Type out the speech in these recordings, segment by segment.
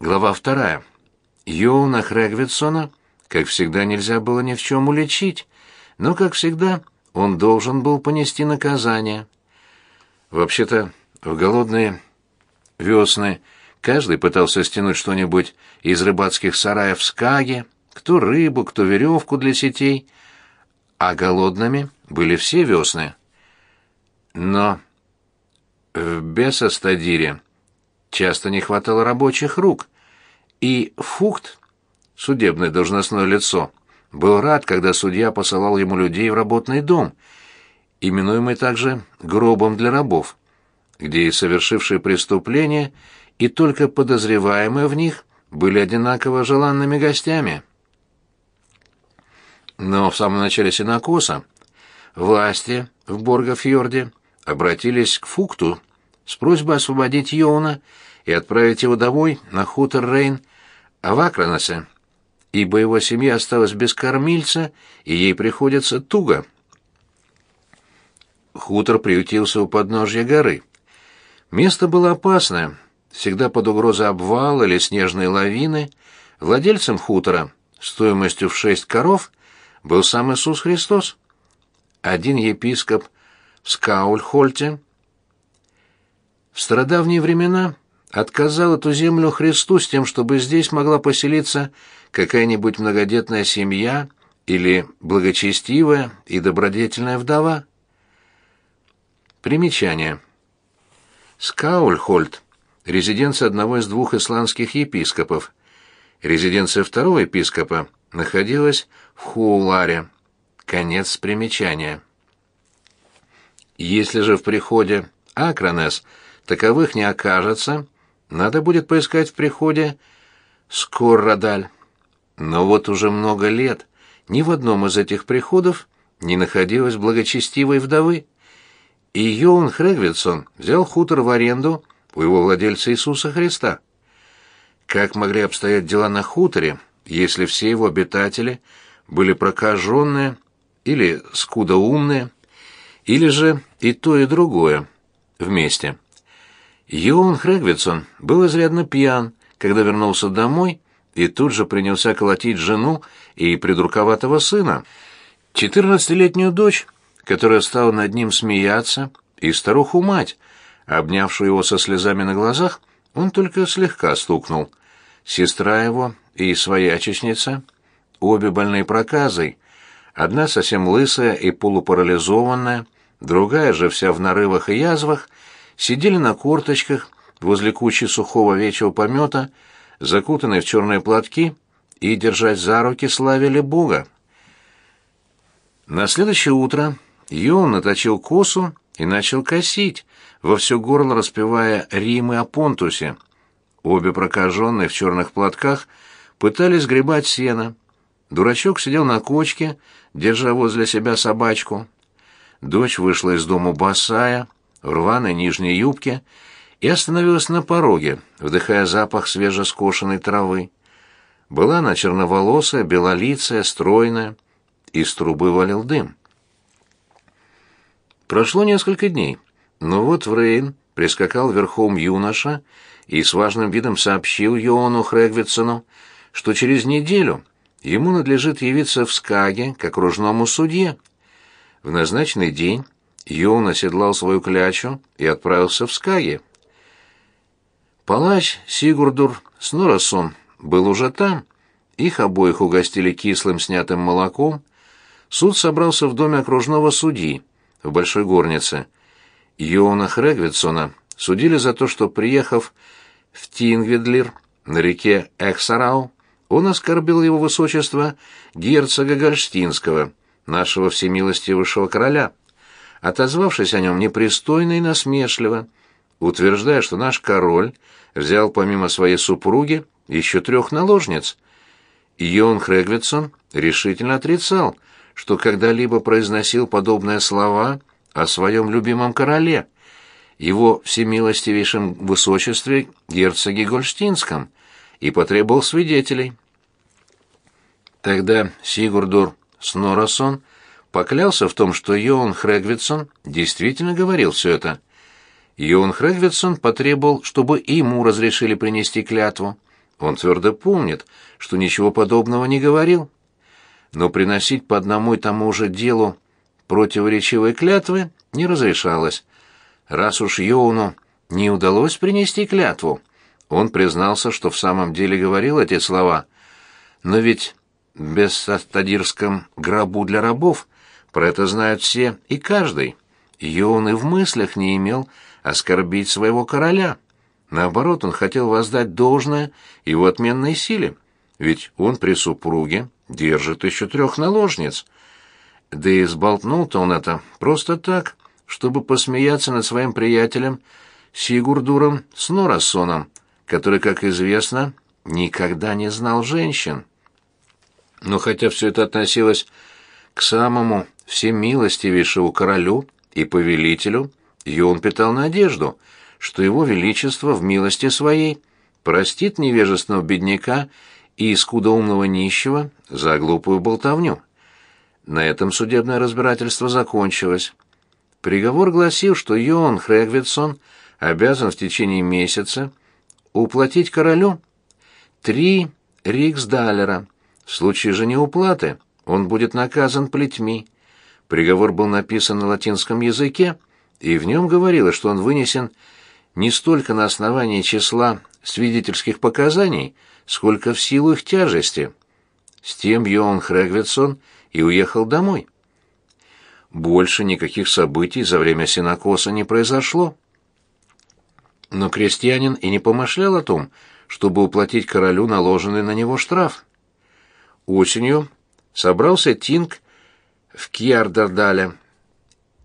Глава вторая. Йоуна Хрегвитсона, как всегда, нельзя было ни в чем уличить, но, как всегда, он должен был понести наказание. Вообще-то, в голодные весны каждый пытался стянуть что-нибудь из рыбацких сараев в Скаге, кто рыбу, кто веревку для сетей, а голодными были все весны. Но в Бесостадире часто не хватало рабочих рук, и Фукт, судебное должностное лицо, был рад, когда судья посылал ему людей в работный дом, именуемый также «гробом для рабов», где и совершившие преступления, и только подозреваемые в них были одинаково желанными гостями. Но в самом начале Синокоса власти в Боргофьорде обратились к Фукту с просьбой освободить Йоуна и отправить его домой на хутор Рейн в Акраносе, ибо его семья осталась без кормильца, и ей приходится туго. Хутор приютился у подножья горы. Место было опасное, всегда под угрозой обвала или снежной лавины. Владельцем хутора, стоимостью в шесть коров, был сам Иисус Христос. Один епископ в Скаульхольте в стародавние времена отказал эту землю Христу с тем, чтобы здесь могла поселиться какая-нибудь многодетная семья или благочестивая и добродетельная вдова. Примечание. Скаульхольд – резиденция одного из двух исландских епископов. Резиденция второго епископа находилась в Хууларе. Конец примечания. Если же в приходе Акронес – таковых не окажется, надо будет поискать в приходе Скоррадаль. Но вот уже много лет ни в одном из этих приходов не находилось благочестивой вдовы. И Йоун Хрегвитсон взял хутор в аренду у его владельца Иисуса Христа. Как могли обстоять дела на хуторе, если все его обитатели были прокаженные или скудоумные, или же и то, и другое вместе? Йоун Хрегвитсон был изрядно пьян, когда вернулся домой, и тут же принялся колотить жену и придурковатого сына. Четырнадцатилетнюю дочь, которая стала над ним смеяться, и старуху-мать, обнявшую его со слезами на глазах, он только слегка стукнул. Сестра его и своячечница, обе больные проказой, одна совсем лысая и полупарализованная, другая же вся в нарывах и язвах, сидели на корточках возле кучи сухого овечьего помета, закутанные в черные платки, и держать за руки славили Бога. На следующее утро Йон наточил косу и начал косить, во все горло распевая римы о Понтусе. Обе прокаженные в черных платках пытались гребать сено. Дурачок сидел на кочке, держа возле себя собачку. Дочь вышла из дому босая, в рваной нижней юбке и остановилась на пороге, вдыхая запах свежескошенной травы. Была она черноволосая, белолицая, стройная, из трубы валил дым. Прошло несколько дней, но вот в Рейн прискакал верхом юноша и с важным видом сообщил Йоану Хрегвитсону, что через неделю ему надлежит явиться в Скаге к окружному судье. В назначенный день Юн оседлал свою клячу и отправился в Скаги. Палач Сигурдур Снорасон был уже там. Их обоих угостили кислым снятым молоком. Суд собрался в доме окружного судьи в Большой Горнице. Йона Хрегвитсона судили за то, что, приехав в Тингведлир на реке Эхсарау, он оскорбил его высочество герцога Гольштинского, нашего всемилостивейшего короля отозвавшись о нем непристойно и насмешливо, утверждая, что наш король взял помимо своей супруги еще трех наложниц. Йон Хрегвитсон решительно отрицал, что когда-либо произносил подобные слова о своем любимом короле, его всемилостивейшем высочестве герцоге Гольштинском, и потребовал свидетелей. Тогда Сигурдур Снорасон поклялся в том, что Йоан Хрегвитсон действительно говорил все это. Йоан Хрегвитсон потребовал, чтобы ему разрешили принести клятву. Он твердо помнит, что ничего подобного не говорил. Но приносить по одному и тому же делу противоречивые клятвы не разрешалось. Раз уж Йоуну не удалось принести клятву, он признался, что в самом деле говорил эти слова. Но ведь в Бессастадирском гробу для рабов про это знают все и каждый. Йоун и в мыслях не имел оскорбить своего короля. Наоборот, он хотел воздать должное его отменной силе, ведь он при супруге держит еще трех наложниц. Да и сболтнул-то он это просто так, чтобы посмеяться над своим приятелем Сигурдуром Снорасоном, который, как известно, никогда не знал женщин. Но хотя все это относилось к самому всемилостивейшему королю и повелителю, Йон питал надежду, что его величество в милости своей простит невежественного бедняка и скудоумного нищего за глупую болтовню. На этом судебное разбирательство закончилось. Приговор гласил, что Йон Хрегвитсон обязан в течение месяца уплатить королю три риксдалера. В случае же неуплаты он будет наказан плетьми. Приговор был написан на латинском языке, и в нем говорилось, что он вынесен не столько на основании числа свидетельских показаний, сколько в силу их тяжести. С тем Йоан Хрегвитсон и уехал домой. Больше никаких событий за время синокоса не произошло. Но крестьянин и не помышлял о том, чтобы уплатить королю наложенный на него штраф. Осенью собрался Тинг в Кьярдардале.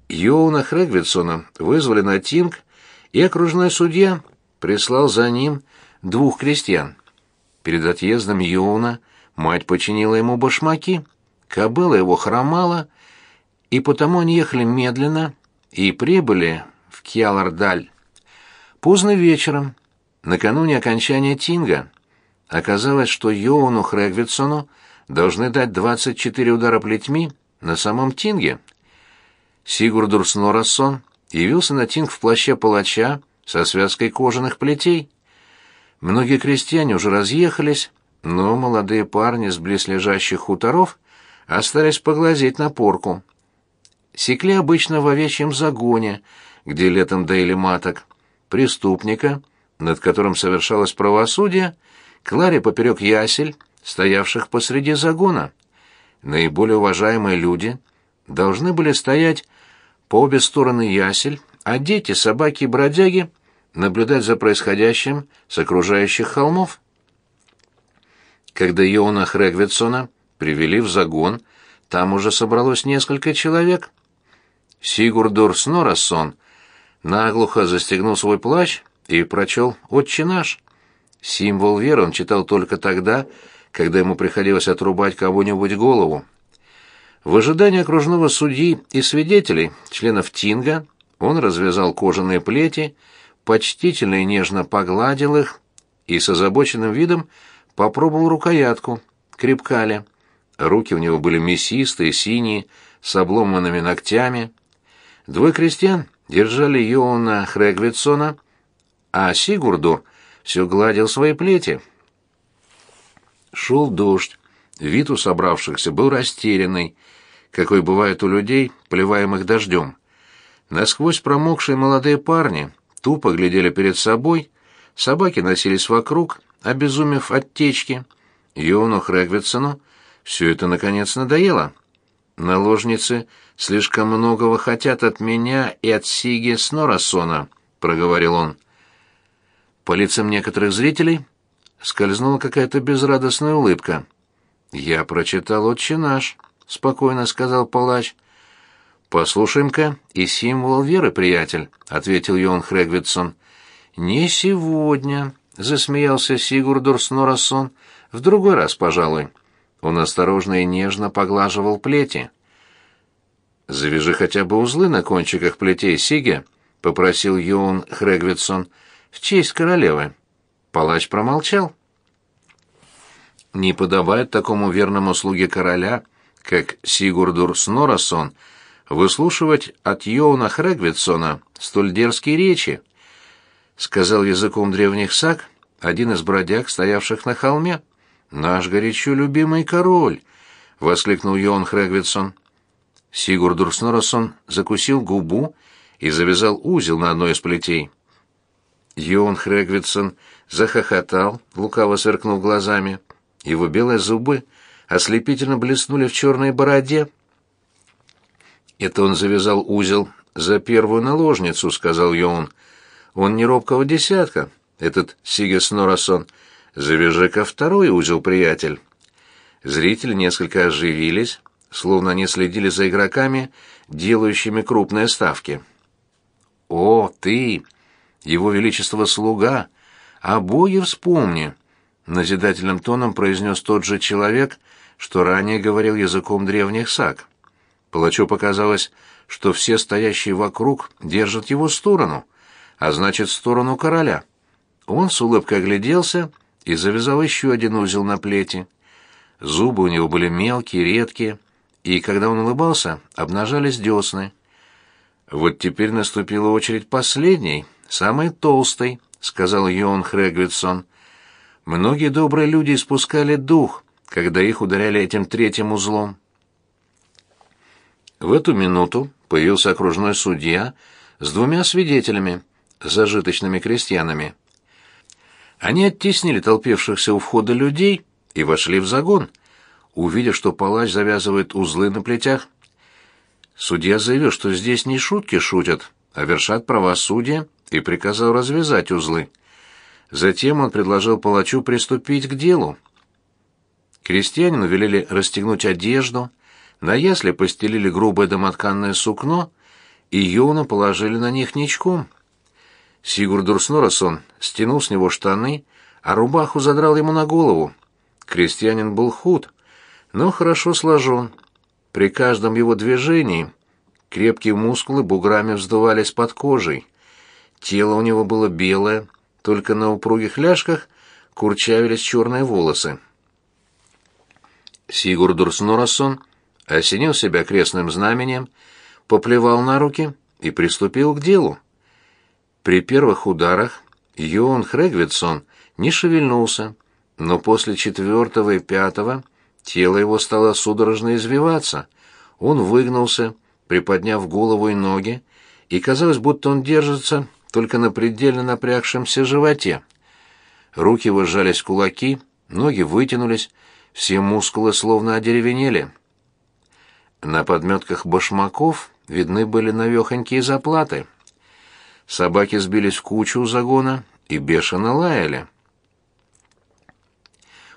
Йоуна Хрегвитсона вызвали на Тинг, и окружной судья прислал за ним двух крестьян. Перед отъездом Йоуна мать починила ему башмаки, кобыла его хромала, и потому они ехали медленно и прибыли в Кьялардаль. Поздно вечером, накануне окончания Тинга, оказалось, что Йоуну Хрегвитсону должны дать 24 удара плетьми на самом Тинге. Сигурдур Снорассон явился на Тинг в плаще палача со связкой кожаных плетей. Многие крестьяне уже разъехались, но молодые парни с близлежащих хуторов остались поглазеть на порку. Секли обычно в овечьем загоне, где летом доили маток. Преступника, над которым совершалось правосудие, клали поперек ясель, стоявших посреди загона. Наиболее уважаемые люди должны были стоять по обе стороны ясель, а дети, собаки и бродяги наблюдать за происходящим с окружающих холмов. Когда Йона Хрегвитсона привели в загон, там уже собралось несколько человек — Сигурдур Снорассон наглухо застегнул свой плащ и прочел «Отче наш». Символ веры он читал только тогда, когда ему приходилось отрубать кого-нибудь голову. В ожидании окружного судьи и свидетелей, членов Тинга, он развязал кожаные плети, почтительно и нежно погладил их и с озабоченным видом попробовал рукоятку, крепка ли. Руки у него были мясистые, синие, с обломанными ногтями. Двое крестьян держали Йоуна Хрегвитсона, а Сигурду все гладил свои плети. Шел дождь, вид у собравшихся был растерянный, какой бывает у людей, плеваемых дождем. Насквозь промокшие молодые парни тупо глядели перед собой, собаки носились вокруг, обезумев от течки. Йоуну Хрегвитсону все это, наконец, надоело. Наложницы слишком многого хотят от меня и от Сиги Снорасона, проговорил он. По лицам некоторых зрителей скользнула какая-то безрадостная улыбка. Я прочитал «Отче наш», — спокойно сказал палач. «Послушаем-ка и символ веры, приятель», — ответил Йон Хрегвитсон. «Не сегодня», — засмеялся Сигурдур Снорассон. «В другой раз, пожалуй». Он осторожно и нежно поглаживал плети. «Завяжи хотя бы узлы на кончиках плетей, Сиге», — попросил Йоун Хрегвитсон, — «в честь королевы». Палач промолчал. Не подобает такому верному слуге короля, как Сигурдур Снорасон, выслушивать от Йоуна Хрегвитсона столь дерзкие речи, — сказал языком древних саг один из бродяг, стоявших на холме. «Наш горячо любимый король!» — воскликнул Йоан Хрегвитсон. Сигурдур Снороссон закусил губу и завязал узел на одной из плетей. Йоан Хрегвитсон захохотал, лукаво сверкнув глазами. Его белые зубы ослепительно блеснули в черной бороде. «Это он завязал узел за первую наложницу», — сказал Йоун. «Он не робкого десятка, этот Сигес Норасон. Завяжи-ка второй узел, приятель». Зрители несколько оживились, словно они следили за игроками, делающими крупные ставки. «О, ты! Его Величество слуга! О боге вспомни!» Назидательным тоном произнес тот же человек, что ранее говорил языком древних саг. Палачу показалось, что все стоящие вокруг держат его сторону, а значит, сторону короля. Он с улыбкой огляделся и завязал еще один узел на плети. Зубы у него были мелкие, редкие, и когда он улыбался, обнажались десны. «Вот теперь наступила очередь последней, самой толстой», — сказал Йоан Хрегвитсон. «Многие добрые люди испускали дух, когда их ударяли этим третьим узлом». В эту минуту появился окружной судья с двумя свидетелями, зажиточными крестьянами. Они оттеснили толпившихся у входа людей и вошли в загон, увидев, что палач завязывает узлы на плетях. Судья заявил, что здесь не шутки шутят, а вершат правосудие, и приказал развязать узлы. Затем он предложил палачу приступить к делу. Крестьянину велели расстегнуть одежду, на ясли постелили грубое домотканное сукно, и Йона положили на них ничком. Сигурдур Снорасон стянул с него штаны, а рубаху задрал ему на голову. Крестьянин был худ, но хорошо сложен. При каждом его движении крепкие мускулы буграми вздувались под кожей. Тело у него было белое, только на упругих ляжках курчавились черные волосы. Сигурдур Снорасон осенил себя крестным знаменем, поплевал на руки и приступил к делу. При первых ударах Йоан Хрегвитсон не шевельнулся, но после четвертого и пятого тело его стало судорожно извиваться. Он выгнулся, приподняв голову и ноги, и казалось, будто он держится только на предельно напрягшемся животе. Руки его сжались в кулаки, ноги вытянулись, все мускулы словно одеревенели. На подметках башмаков видны были навехонькие заплаты. Собаки сбились в кучу у загона и бешено лаяли.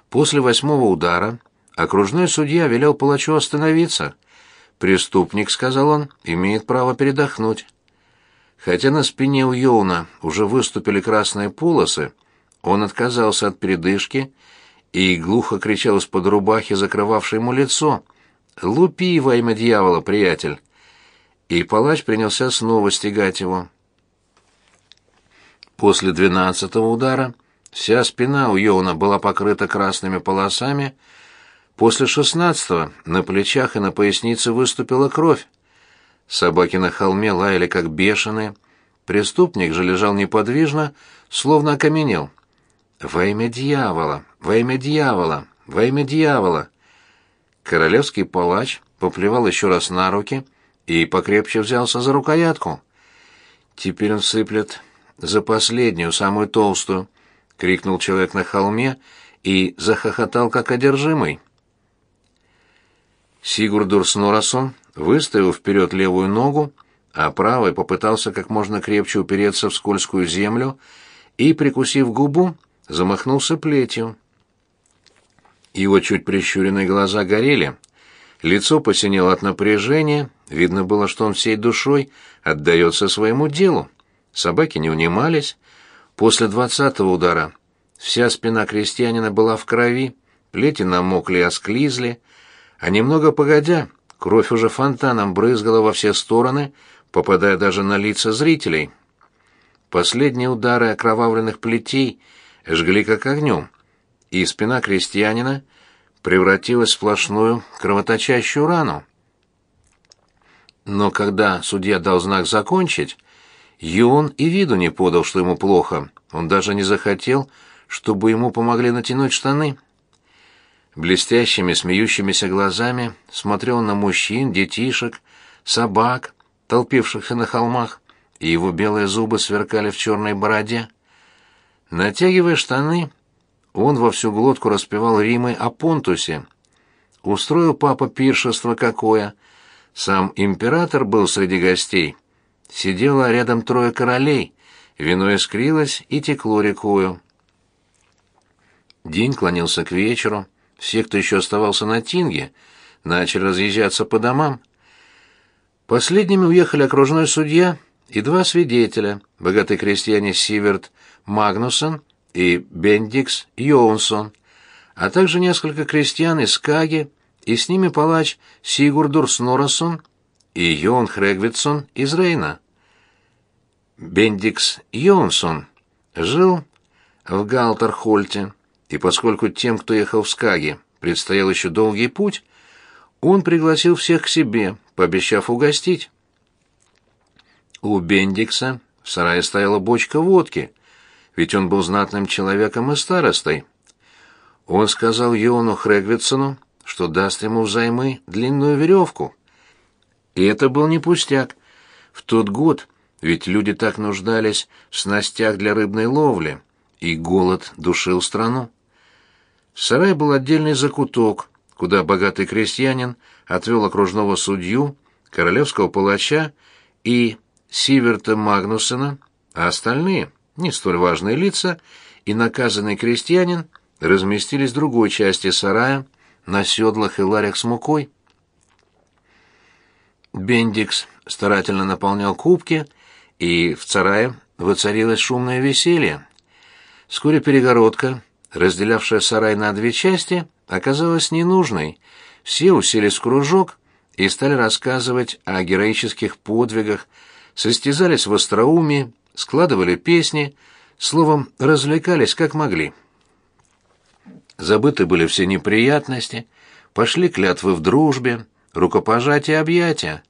После восьмого удара окружной судья велел палачу остановиться. «Преступник», — сказал он, — «имеет право передохнуть». Хотя на спине у Йоуна уже выступили красные полосы, он отказался от передышки и глухо кричал из-под рубахи, закрывавшей ему лицо. «Лупи во имя дьявола, приятель!» И палач принялся снова стегать его. После двенадцатого удара вся спина у Йоуна была покрыта красными полосами, после шестнадцатого на плечах и на пояснице выступила кровь. Собаки на холме лаяли как бешеные, преступник же лежал неподвижно, словно окаменел. «Во имя дьявола! Во имя дьявола! Во имя дьявола!» Королевский палач поплевал еще раз на руки и покрепче взялся за рукоятку. «Теперь он сыплет за последнюю, самую толстую!» — крикнул человек на холме и захохотал, как одержимый. Сигурдур Снорасон выставил вперед левую ногу, а правой попытался как можно крепче упереться в скользкую землю и, прикусив губу, замахнулся плетью. Его чуть прищуренные глаза горели, лицо посинело от напряжения, видно было, что он всей душой отдается своему делу. Собаки не унимались. После двадцатого удара вся спина крестьянина была в крови, плети намокли и осклизли, а немного погодя, кровь уже фонтаном брызгала во все стороны, попадая даже на лица зрителей. Последние удары окровавленных плетей жгли как огнем, и спина крестьянина превратилась в сплошную кровоточащую рану. Но когда судья дал знак закончить, Юн и виду не подал, что ему плохо. Он даже не захотел, чтобы ему помогли натянуть штаны. Блестящими, смеющимися глазами смотрел на мужчин, детишек, собак, толпившихся на холмах, и его белые зубы сверкали в черной бороде. Натягивая штаны, он во всю глотку распевал римы о Понтусе. Устроил папа пиршество какое. Сам император был среди гостей. Сидело рядом трое королей, вино искрилось и текло рекою. День клонился к вечеру. Все, кто еще оставался на Тинге, начали разъезжаться по домам. Последними уехали окружной судья и два свидетеля, богатый крестьяне Сиверт Магнусон и Бендикс Йоунсон, а также несколько крестьян из Каги, и с ними палач Сигурдур Снорасон и Йон Хрегвитсон из Рейна. Бендикс Йоунсон жил в Галтархольте, и поскольку тем, кто ехал в Скаги, предстоял еще долгий путь, он пригласил всех к себе, пообещав угостить. У Бендикса в сарае стояла бочка водки, ведь он был знатным человеком и старостой. Он сказал Йону Хрегвитсону, что даст ему взаймы длинную веревку. И это был не пустяк. В тот год ведь люди так нуждались в снастях для рыбной ловли, и голод душил страну. В сарае был отдельный закуток, куда богатый крестьянин отвел окружного судью, королевского палача и Сиверта Магнусона, а остальные, не столь важные лица, и наказанный крестьянин разместились в другой части сарая на седлах и ларях с мукой. Бендикс старательно наполнял кубки, и в сарае воцарилось шумное веселье. Вскоре перегородка, разделявшая сарай на две части, оказалась ненужной. Все уселись в кружок и стали рассказывать о героических подвигах, состязались в остроумии, складывали песни, словом, развлекались как могли. Забыты были все неприятности, пошли клятвы в дружбе, рукопожатия и объятия.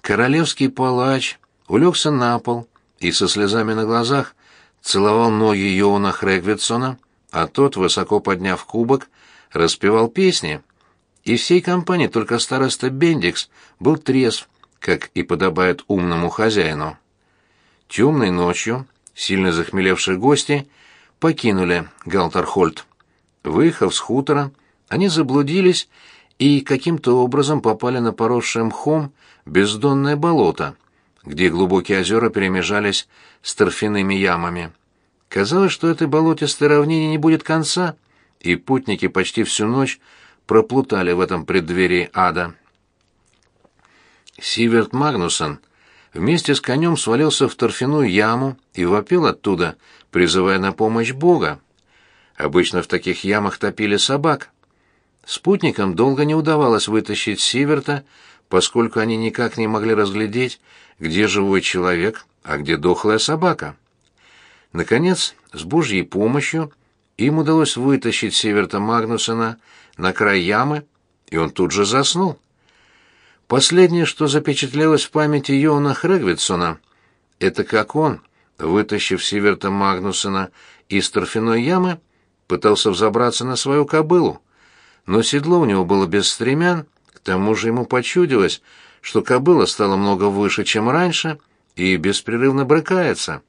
Королевский палач улегся на пол и со слезами на глазах целовал ноги Йоуна Хрегвитсона, а тот, высоко подняв кубок, распевал песни. И всей компании только староста Бендикс был трезв, как и подобает умному хозяину. Темной ночью сильно захмелевшие гости покинули Галтерхольд. Выехав с хутора, они заблудились и каким-то образом попали на поросшее мхом бездонное болото, где глубокие озера перемежались с торфяными ямами. Казалось, что этой болотистой равнине не будет конца, и путники почти всю ночь проплутали в этом преддверии ада. Сиверт Магнусон вместе с конем свалился в торфяную яму и вопил оттуда, призывая на помощь Бога. Обычно в таких ямах топили собак. Спутникам долго не удавалось вытащить Сиверта, поскольку они никак не могли разглядеть, где живой человек, а где дохлая собака. Наконец, с Божьей помощью им удалось вытащить Северта Магнусона на край ямы, и он тут же заснул. Последнее, что запечатлелось в памяти Йона Хрегвитсона, это как он, вытащив Северта Магнусона из торфяной ямы, пытался взобраться на свою кобылу. Но седло у него было без стремян, к тому же ему почудилось, что кобыла стала много выше, чем раньше, и беспрерывно брыкается.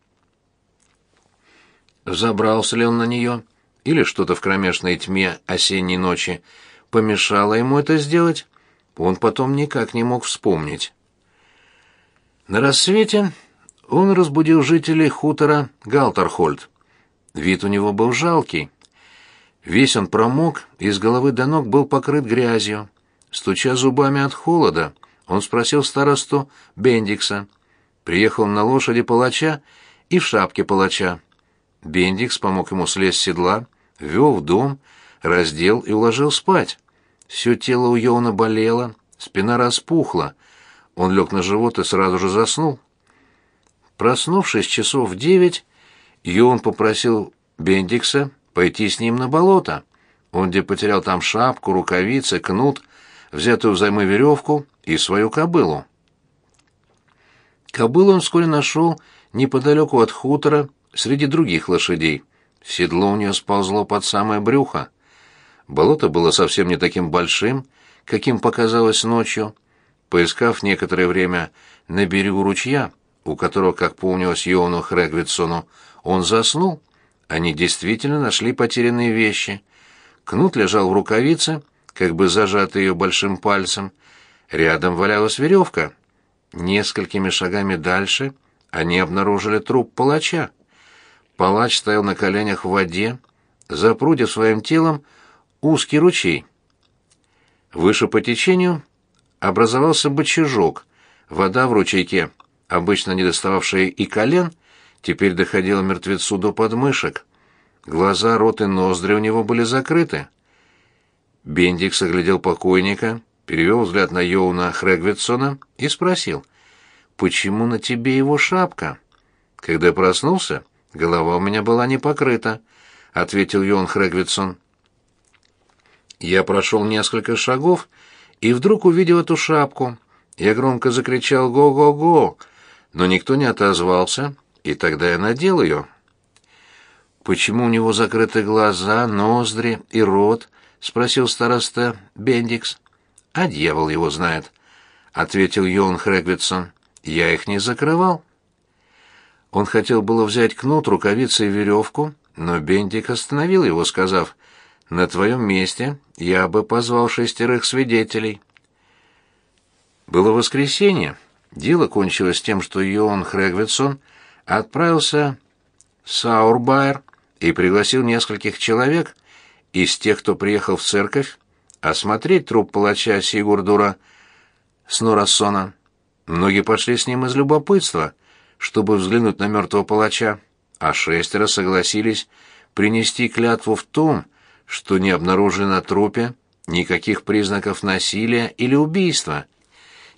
Забрался ли он на нее, или что-то в кромешной тьме осенней ночи помешало ему это сделать, он потом никак не мог вспомнить. На рассвете он разбудил жителей хутора Галтархольд. Вид у него был жалкий. Весь он промок, и с головы до ног был покрыт грязью. Стуча зубами от холода, он спросил старосту Бендикса. Приехал на лошади палача и в шапке палача. Бендикс помог ему слезть с седла, ввел в дом, раздел и уложил спать. Все тело у Йона болело, спина распухла. Он лег на живот и сразу же заснул. Проснувшись часов в девять, Йон попросил Бендикса пойти с ним на болото. Он где потерял там шапку, рукавицы, кнут, взятую взаймы веревку и свою кобылу. Кобылу он вскоре нашел неподалеку от хутора, среди других лошадей. седло у нее сползло под самое брюхо. Болото было совсем не таким большим, каким показалось ночью. Поискав некоторое время на берегу ручья, у которого, как помнилось Йону Хрегвитсону, он заснул, они действительно нашли потерянные вещи. Кнут лежал в рукавице, как бы зажатый ее большим пальцем. Рядом валялась веревка. Несколькими шагами дальше они обнаружили труп палача. Палач стоял на коленях в воде, запрудив своим телом узкий ручей. Выше по течению образовался бочажок. Вода в ручейке, обычно не достававшая и колен, теперь доходила мертвецу до подмышек. Глаза, рот и ноздри у него были закрыты. Бендикс оглядел покойника, перевел взгляд на Йоуна Хрегвитсона и спросил, «Почему на тебе его шапка?» Когда проснулся, голова у меня была не покрыта, — ответил Йоун Хрегвитсон. Я прошел несколько шагов и вдруг увидел эту шапку. Я громко закричал «Го-го-го!», но никто не отозвался, и тогда я надел ее. «Почему у него закрыты глаза, ноздри и рот?» — спросил староста Бендикс. «А дьявол его знает», — ответил Йон Хрегвитсон. «Я их не закрывал». Он хотел было взять кнут, рукавицы и веревку, но Бендик остановил его, сказав, на твоем месте я бы позвал шестерых свидетелей. Было воскресенье. Дело кончилось тем, что Йоан Хрегвитсон отправился в Саурбайер и пригласил нескольких человек из тех, кто приехал в церковь, осмотреть труп палача Сигурдура Снорассона. Многие пошли с ним из любопытства, чтобы взглянуть на мертвого палача, а шестеро согласились принести клятву в том, что не обнаружили на трупе никаких признаков насилия или убийства,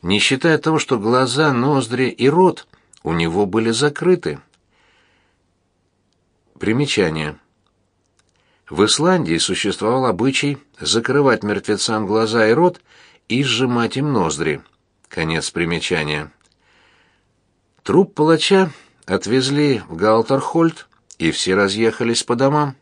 не считая того, что глаза, ноздри и рот у него были закрыты. Примечание. В Исландии существовал обычай закрывать мертвецам глаза и рот и сжимать им ноздри. Конец примечания. Труп палача отвезли в Галтархольд, и все разъехались по домам.